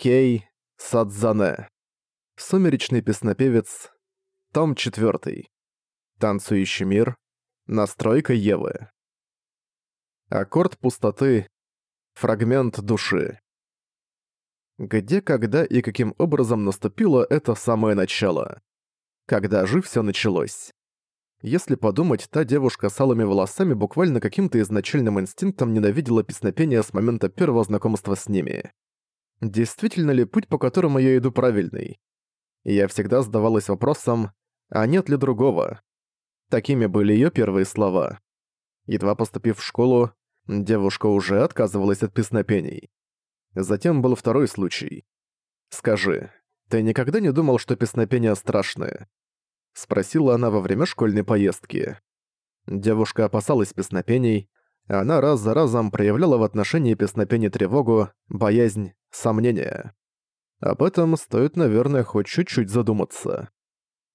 Кей Садзане. Сумеречный песнопевец. Том 4. Танцующий мир. Настройка Евы. Аккорд пустоты. Фрагмент души. Где, когда и каким образом наступило это самое начало? Когда же всё началось? Если подумать, та девушка с алыми волосами буквально каким-то изначальным инстинктом ненавидела песнопение с момента первого знакомства с ними. Действительно ли путь, по которому я иду, правильный? Я всегда задавалась вопросом, а нет ли другого? Такими были её первые слова. Едва поступив в школу, девушка уже отказывалась от песнопений. Затем был второй случай. «Скажи, ты никогда не думал, что песнопения страшные?» Спросила она во время школьной поездки. Девушка опасалась песнопений, она раз за разом проявляла в отношении песнопений тревогу, боязнь, сомнения. Об этом стоит, наверное, хоть чуть-чуть задуматься.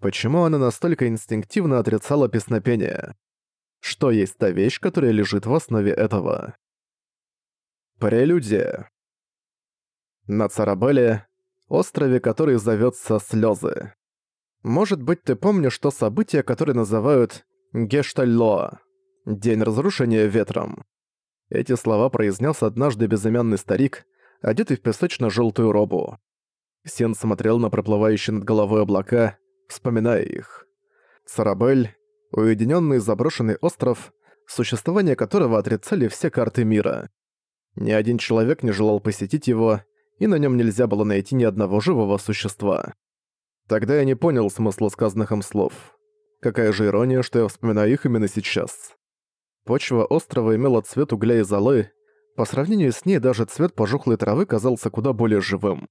Почему она настолько инстинктивно отрицала песнопение? Что есть та вещь, которая лежит в основе этого? Прелюдия. На Царабеле, острове, который зовется Слезы. Может быть, ты помнишь то событие, которое называют Гештальлоа – День разрушения ветром. Эти слова произнес однажды безымянный старик, одетый в песочно желтую робу. Сен смотрел на проплывающие над головой облака, вспоминая их. Сарабель – уединенный заброшенный остров, существование которого отрицали все карты мира. Ни один человек не желал посетить его, и на нем нельзя было найти ни одного живого существа. Тогда я не понял смысла сказанных им слов. Какая же ирония, что я вспоминаю их именно сейчас. Почва острова имела цвет угля и золы, по сравнению с ней даже цвет пожухлой травы казался куда более живым.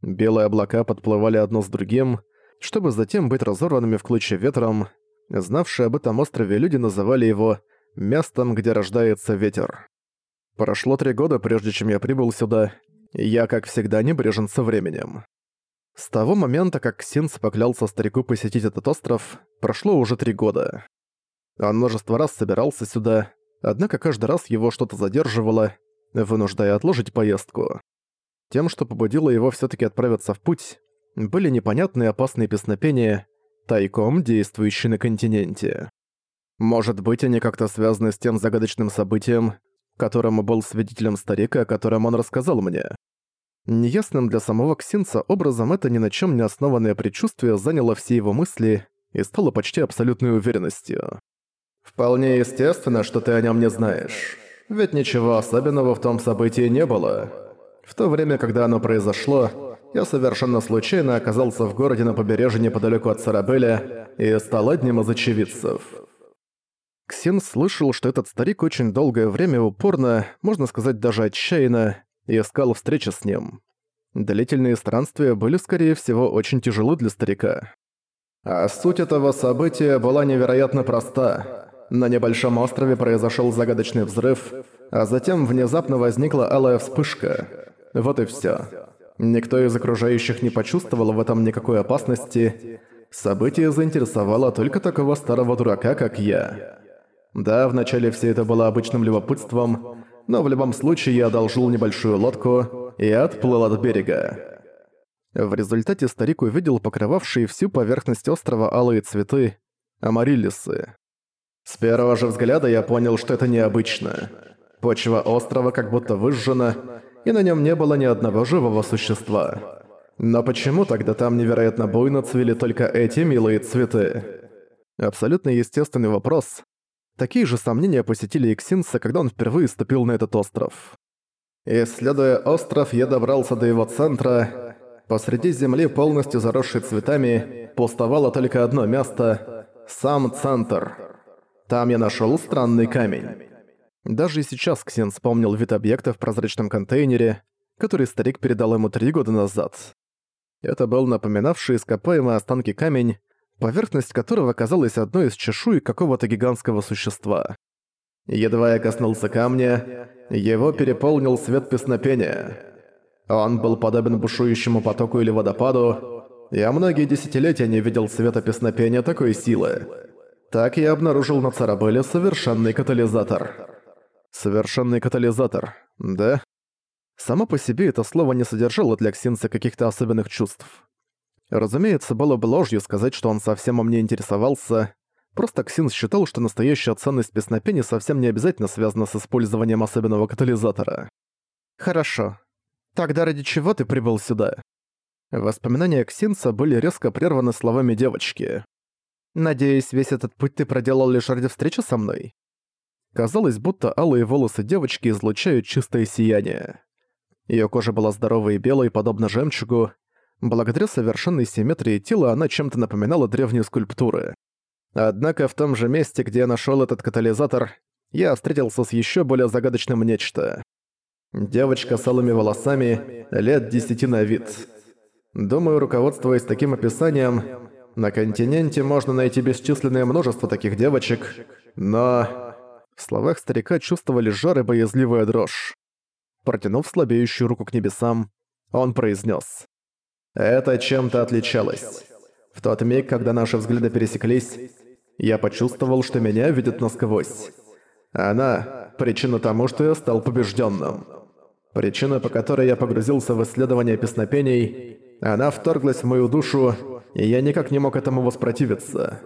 Белые облака подплывали одно с другим, чтобы затем быть разорванными в клочья ветром. Знавшие об этом острове люди называли его «местом, где рождается ветер». Прошло три года, прежде чем я прибыл сюда, и я, как всегда, небрежен со временем. С того момента, как Ксинс поклялся старику посетить этот остров, прошло уже три года. Он множество раз собирался сюда, однако каждый раз его что-то задерживало, вынуждая отложить поездку. Тем, что побудило его все таки отправиться в путь, были непонятные опасные песнопения, тайком действующие на континенте. Может быть, они как-то связаны с тем загадочным событием, которому был свидетелем старика, о котором он рассказал мне. Неясным для самого Ксинца образом это ни на чем не основанное предчувствие заняло все его мысли и стало почти абсолютной уверенностью. «Вполне естественно, что ты о нем не знаешь. Ведь ничего особенного в том событии не было. В то время, когда оно произошло, я совершенно случайно оказался в городе на побережье неподалеку от Сарабеля и стал одним из очевидцев». Ксин слышал, что этот старик очень долгое время упорно, можно сказать даже отчаянно, искал встречи с ним. Длительные странствия были, скорее всего, очень тяжелы для старика. А суть этого события была невероятно проста. На небольшом острове произошел загадочный взрыв, а затем внезапно возникла алая вспышка. Вот и все. Никто из окружающих не почувствовал в этом никакой опасности. Событие заинтересовало только такого старого дурака, как я. Да, вначале все это было обычным любопытством, но в любом случае я одолжил небольшую лодку и отплыл от берега. В результате старик увидел покрывавшие всю поверхность острова алые цветы – амариллисы. С первого же взгляда я понял, что это необычно. Почва острова как будто выжжена, и на нем не было ни одного живого существа. Но почему тогда там невероятно буйно цвели только эти милые цветы? Абсолютно естественный вопрос, Такие же сомнения посетили Иксинса, когда он впервые ступил на этот остров. Исследуя остров, я добрался до его центра. Посреди земли, полностью заросшей цветами, пустовало только одно место – сам центр. Там я нашел странный камень. Даже и сейчас Ксен вспомнил вид объекта в прозрачном контейнере, который старик передал ему три года назад. Это был напоминавший ископаемые останки камень, поверхность которого казалась одной из чешуй какого-то гигантского существа. Едва я коснулся камня, его переполнил свет песнопения. Он был подобен бушующему потоку или водопаду, я многие десятилетия не видел света песнопения такой силы. Так я обнаружил на Царабеле совершенный катализатор. Совершенный катализатор, да? Само по себе это слово не содержало для Ксинса каких-то особенных чувств. Разумеется, было бы ложью сказать, что он совсем о мне интересовался. Просто Ксинс считал, что настоящая ценность песнопения совсем не обязательно связана с использованием особенного катализатора. «Хорошо. Тогда ради чего ты прибыл сюда?» Воспоминания Ксинса были резко прерваны словами девочки. «Надеюсь, весь этот путь ты проделал лишь ради встречи со мной?» Казалось, будто алые волосы девочки излучают чистое сияние. Её кожа была здоровой и белой, подобно жемчугу. Благодаря совершенной симметрии тела она чем-то напоминала древние скульптуры. Однако в том же месте, где я нашёл этот катализатор, я встретился с ещё более загадочным нечто. Девочка с алыми волосами, лет десяти на вид. Думаю, руководствуясь таким описанием, на континенте можно найти бесчисленное множество таких девочек, но... В словах старика чувствовали жар и боязливая дрожь. Протянув слабеющую руку к небесам, он произнес: «Это чем-то отличалось. В тот миг, когда наши взгляды пересеклись, я почувствовал, что меня видят насквозь. Она — причина тому, что я стал побежденным. Причина, по которой я погрузился в исследование песнопений, она вторглась в мою душу, и я никак не мог этому воспротивиться.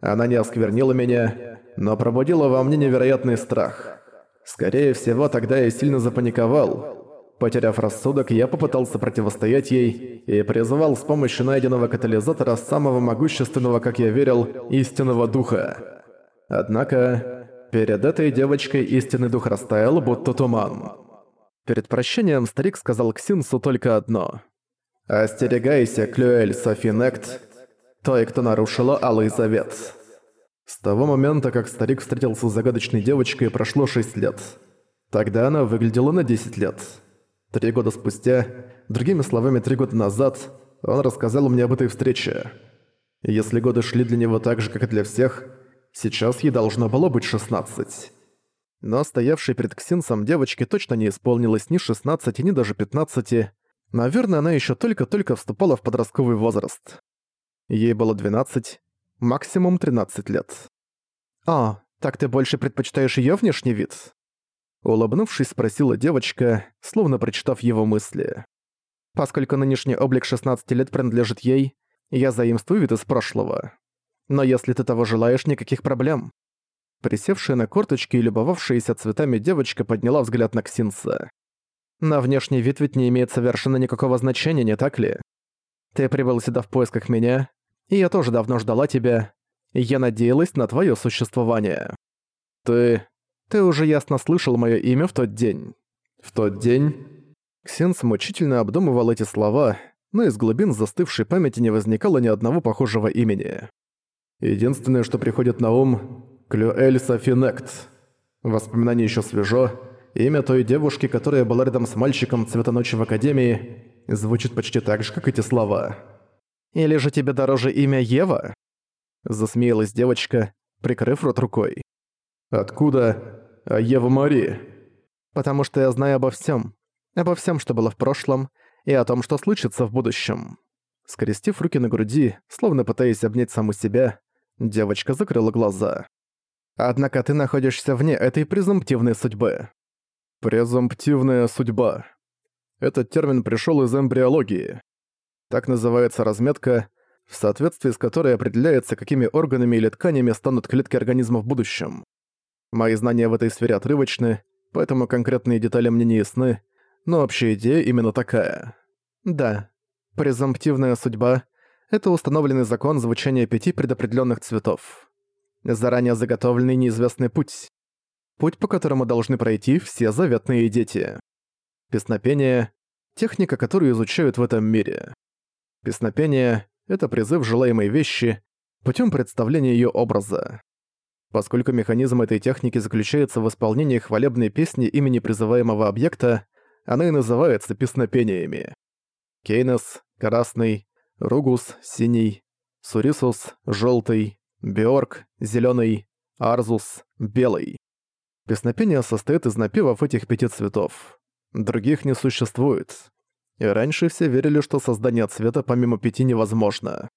Она не осквернила меня, но пробудила во мне невероятный страх. Скорее всего, тогда я сильно запаниковал. Потеряв рассудок, я попытался противостоять ей и призывал с помощью найденного катализатора самого могущественного, как я верил, истинного духа. Однако, перед этой девочкой истинный дух растаял, будто туман. Перед прощением старик сказал Ксинсу только одно. «Остерегайся, Клюэль Софинект, той, кто нарушила Алый Завет». С того момента, как старик встретился с загадочной девочкой, прошло 6 лет. Тогда она выглядела на 10 лет. Три года спустя, другими словами, три года назад, он рассказал мне об этой встрече. Если годы шли для него так же, как и для всех, сейчас ей должно было быть 16. Но стоявшей перед Ксинсом девочке точно не исполнилось ни 16, ни даже 15. Наверное, она еще только-только вступала в подростковый возраст. Ей было 12, максимум 13 лет. «А, так ты больше предпочитаешь её внешний вид?» Улыбнувшись, спросила девочка, словно прочитав его мысли. «Поскольку нынешний облик 16 лет принадлежит ей, я заимствую вид из прошлого. Но если ты того желаешь, никаких проблем». Присевшая на корточки и любовавшаяся цветами девочка подняла взгляд на Ксинса. «На внешний вид ведь не имеет совершенно никакого значения, не так ли? Ты прибыл сюда в поисках меня, и я тоже давно ждала тебя. Я надеялась на твое существование. Ты... ты уже ясно слышал мое имя в тот день. В тот день... Ксенс мучительно обдумывал эти слова, но из глубин застывшей памяти не возникало ни одного похожего имени. Единственное, что приходит на ум — Клюэль Софинект. Воспоминание еще свежо. Имя той девушки, которая была рядом с мальчиком цвета ночи в Академии, звучит почти так же, как эти слова. Или же тебе дороже имя Ева?» Засмеялась девочка, прикрыв рот рукой. «Откуда? А Ева Мари?» «Потому что я знаю обо всем, Обо всем, что было в прошлом, и о том, что случится в будущем». Скрестив руки на груди, словно пытаясь обнять саму себя, девочка закрыла глаза. «Однако ты находишься вне этой презумптивной судьбы». «Презумптивная судьба». Этот термин пришел из эмбриологии. Так называется разметка, в соответствии с которой определяется, какими органами или тканями станут клетки организма в будущем. Мои знания в этой сфере отрывочны, поэтому конкретные детали мне не ясны, но общая идея именно такая. Да, презумптивная судьба — это установленный закон звучания пяти предопределенных цветов. Заранее заготовленный неизвестный путь. Путь, по которому должны пройти все заветные дети. Песнопение — техника, которую изучают в этом мире. Песнопение — это призыв желаемой вещи путем представления ее образа. Поскольку механизм этой техники заключается в исполнении хвалебной песни имени призываемого объекта, она и называется песнопениями. Кейнос — красный, Ругус — синий, Сурисус — желтый, Биорг — зеленый, Арзус — белый. Песнопение состоит из напевов этих пяти цветов. Других не существует и раньше все верили, что создание цвета помимо пяти невозможно.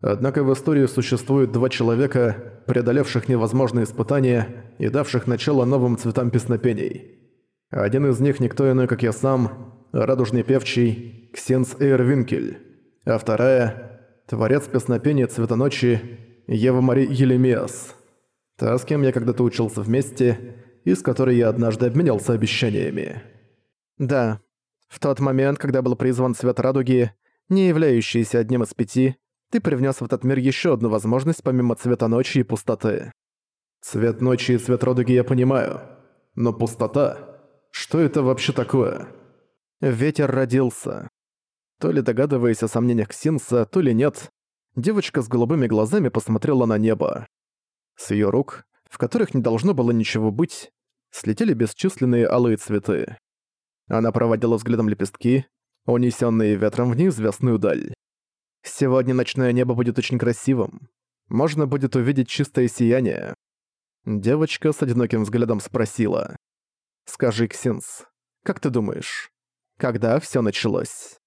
Однако в истории существует два человека, преодолевших невозможные испытания и давших начало новым цветам песнопений. Один из них никто иной, как я сам, радужный певчий Ксенс Эйрвинкель, а вторая — творец песнопения «Цвета ночи» Ева Мари Елемиас. Та, с кем я когда-то учился вместе, и с которой я однажды обменялся обещаниями. Да, в тот момент, когда был призван Цвет Радуги, не являющийся одним из пяти, ты привнес в этот мир еще одну возможность помимо Цвета Ночи и Пустоты. Цвет Ночи и Цвет Радуги я понимаю, но Пустота... Что это вообще такое? Ветер родился. То ли догадываясь о сомнениях Синса, то ли нет, девочка с голубыми глазами посмотрела на небо. С ее рук, в которых не должно было ничего быть, слетели бесчисленные алые цветы. Она проводила взглядом лепестки, унесенные ветром в неизвестную даль. Сегодня ночное небо будет очень красивым. Можно будет увидеть чистое сияние. Девочка с одиноким взглядом спросила. «Скажи, Ксенс, как ты думаешь, когда всё началось?»